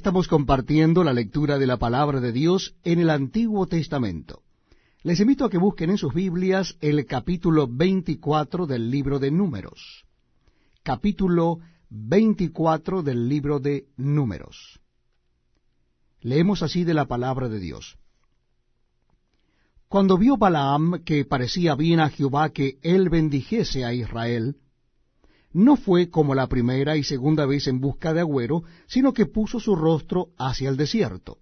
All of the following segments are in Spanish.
Estamos compartiendo la lectura de la palabra de Dios en el Antiguo Testamento. Les invito a que busquen en sus Biblias el capítulo 24 del libro de Números. Capítulo 24 del libro de Números. Leemos así de la palabra de Dios. Cuando vio Balaam que parecía bien a Jehová que él bendijese a Israel, no fue como la primera y segunda vez en busca de agüero, sino que puso su rostro hacia el desierto.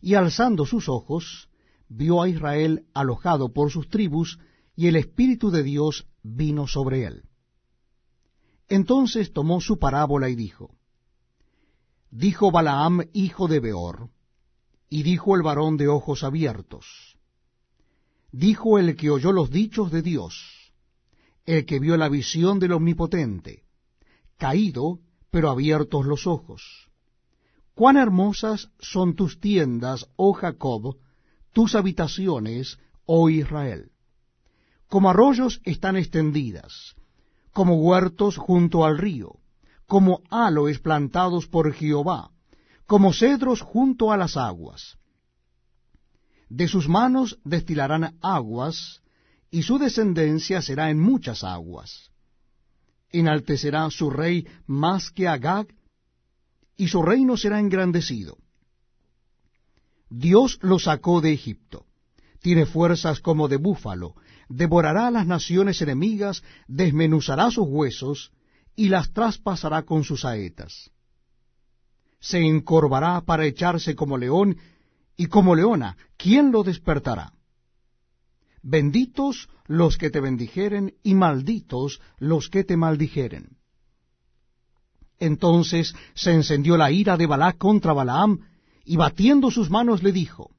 Y alzando sus ojos, vio a Israel alojado por sus tribus, y el Espíritu de Dios vino sobre él. Entonces tomó su parábola y dijo, Dijo Balaam, hijo de Beor, y dijo el varón de ojos abiertos, dijo el que oyó los dichos de Dios, el que vio la visión del Omnipotente, caído, pero abiertos los ojos. Cuán hermosas son tus tiendas, oh Jacob, tus habitaciones, oh Israel. Como arroyos están extendidas, como huertos junto al río, como aloes plantados por Jehová, como cedros junto a las aguas. De sus manos destilarán aguas, y su descendencia será en muchas aguas. Enaltecerá su rey más que Agag, y su reino será engrandecido. Dios lo sacó de Egipto. Tiene fuerzas como de búfalo, devorará a las naciones enemigas, desmenuzará sus huesos, y las traspasará con sus saetas. Se encorvará para echarse como león, y como leona, ¿quién lo despertará? Benditos los que te bendijeren y malditos los que te maldijeren. Entonces se encendió la ira de Balac contra Balaam, y batiendo sus manos le dijo,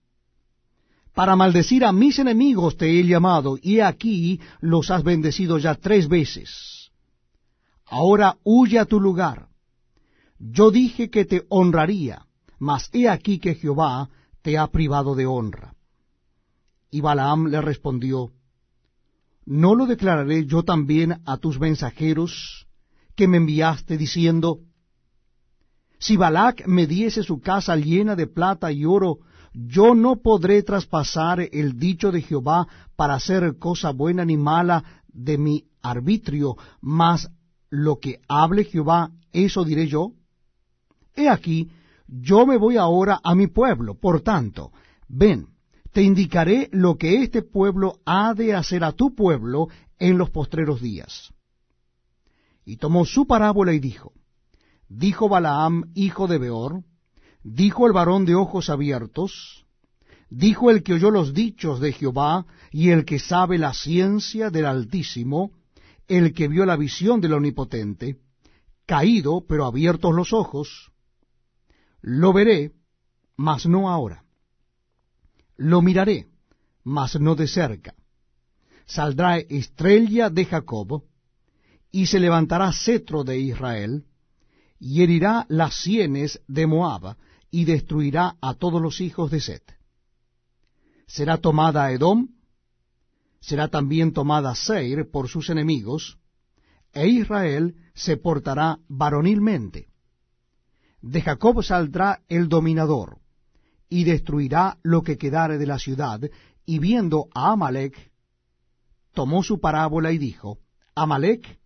Para maldecir a mis enemigos te he llamado, y aquí los has bendecido ya tres veces. Ahora huye a tu lugar. Yo dije que te honraría, mas he aquí que Jehová te ha privado de honra. Y Balaam le respondió, ¿No lo declararé yo también a tus mensajeros que me enviaste diciendo, si Balac me diese su casa llena de plata y oro, yo no podré traspasar el dicho de Jehová para hacer cosa buena ni mala de mi arbitrio, mas lo que hable Jehová, eso diré yo. He aquí, yo me voy ahora a mi pueblo, por tanto, ven, te indicaré lo que este pueblo ha de hacer a tu pueblo en los postreros días. Y tomó su parábola y dijo, dijo Balaam, hijo de Beor, dijo el varón de ojos abiertos, dijo el que oyó los dichos de Jehová y el que sabe la ciencia del Altísimo, el que vio la visión del Omnipotente, caído pero abiertos los ojos, lo veré, mas no ahora lo miraré, mas no de cerca. Saldrá estrella de Jacob, y se levantará cetro de Israel, y herirá las sienes de Moab, y destruirá a todos los hijos de Set. Será tomada Edom, será también tomada Seir por sus enemigos, e Israel se portará varonilmente. De Jacob saldrá el dominador, y destruirá lo que quedare de la ciudad, y viendo a Amalek, tomó su parábola y dijo, Amalek,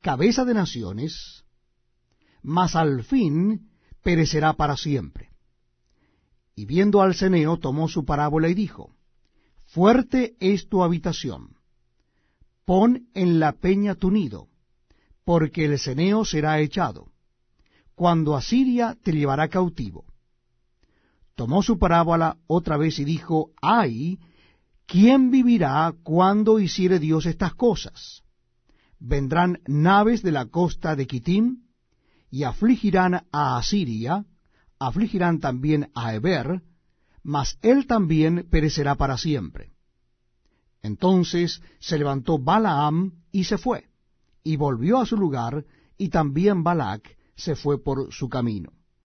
cabeza de naciones, mas al fin perecerá para siempre. Y viendo al ceneo, tomó su parábola y dijo, Fuerte es tu habitación, pon en la peña tu nido, porque el ceneo será echado, cuando Asiria te llevará cautivo tomó su parábola otra vez y dijo, ay, ¿quién vivirá cuando hiciere Dios estas cosas? Vendrán naves de la costa de Kitim, y afligirán a Asiria, afligirán también a Eber, mas él también perecerá para siempre. Entonces se levantó Balaam y se fue, y volvió a su lugar, y también Balac se fue por su camino.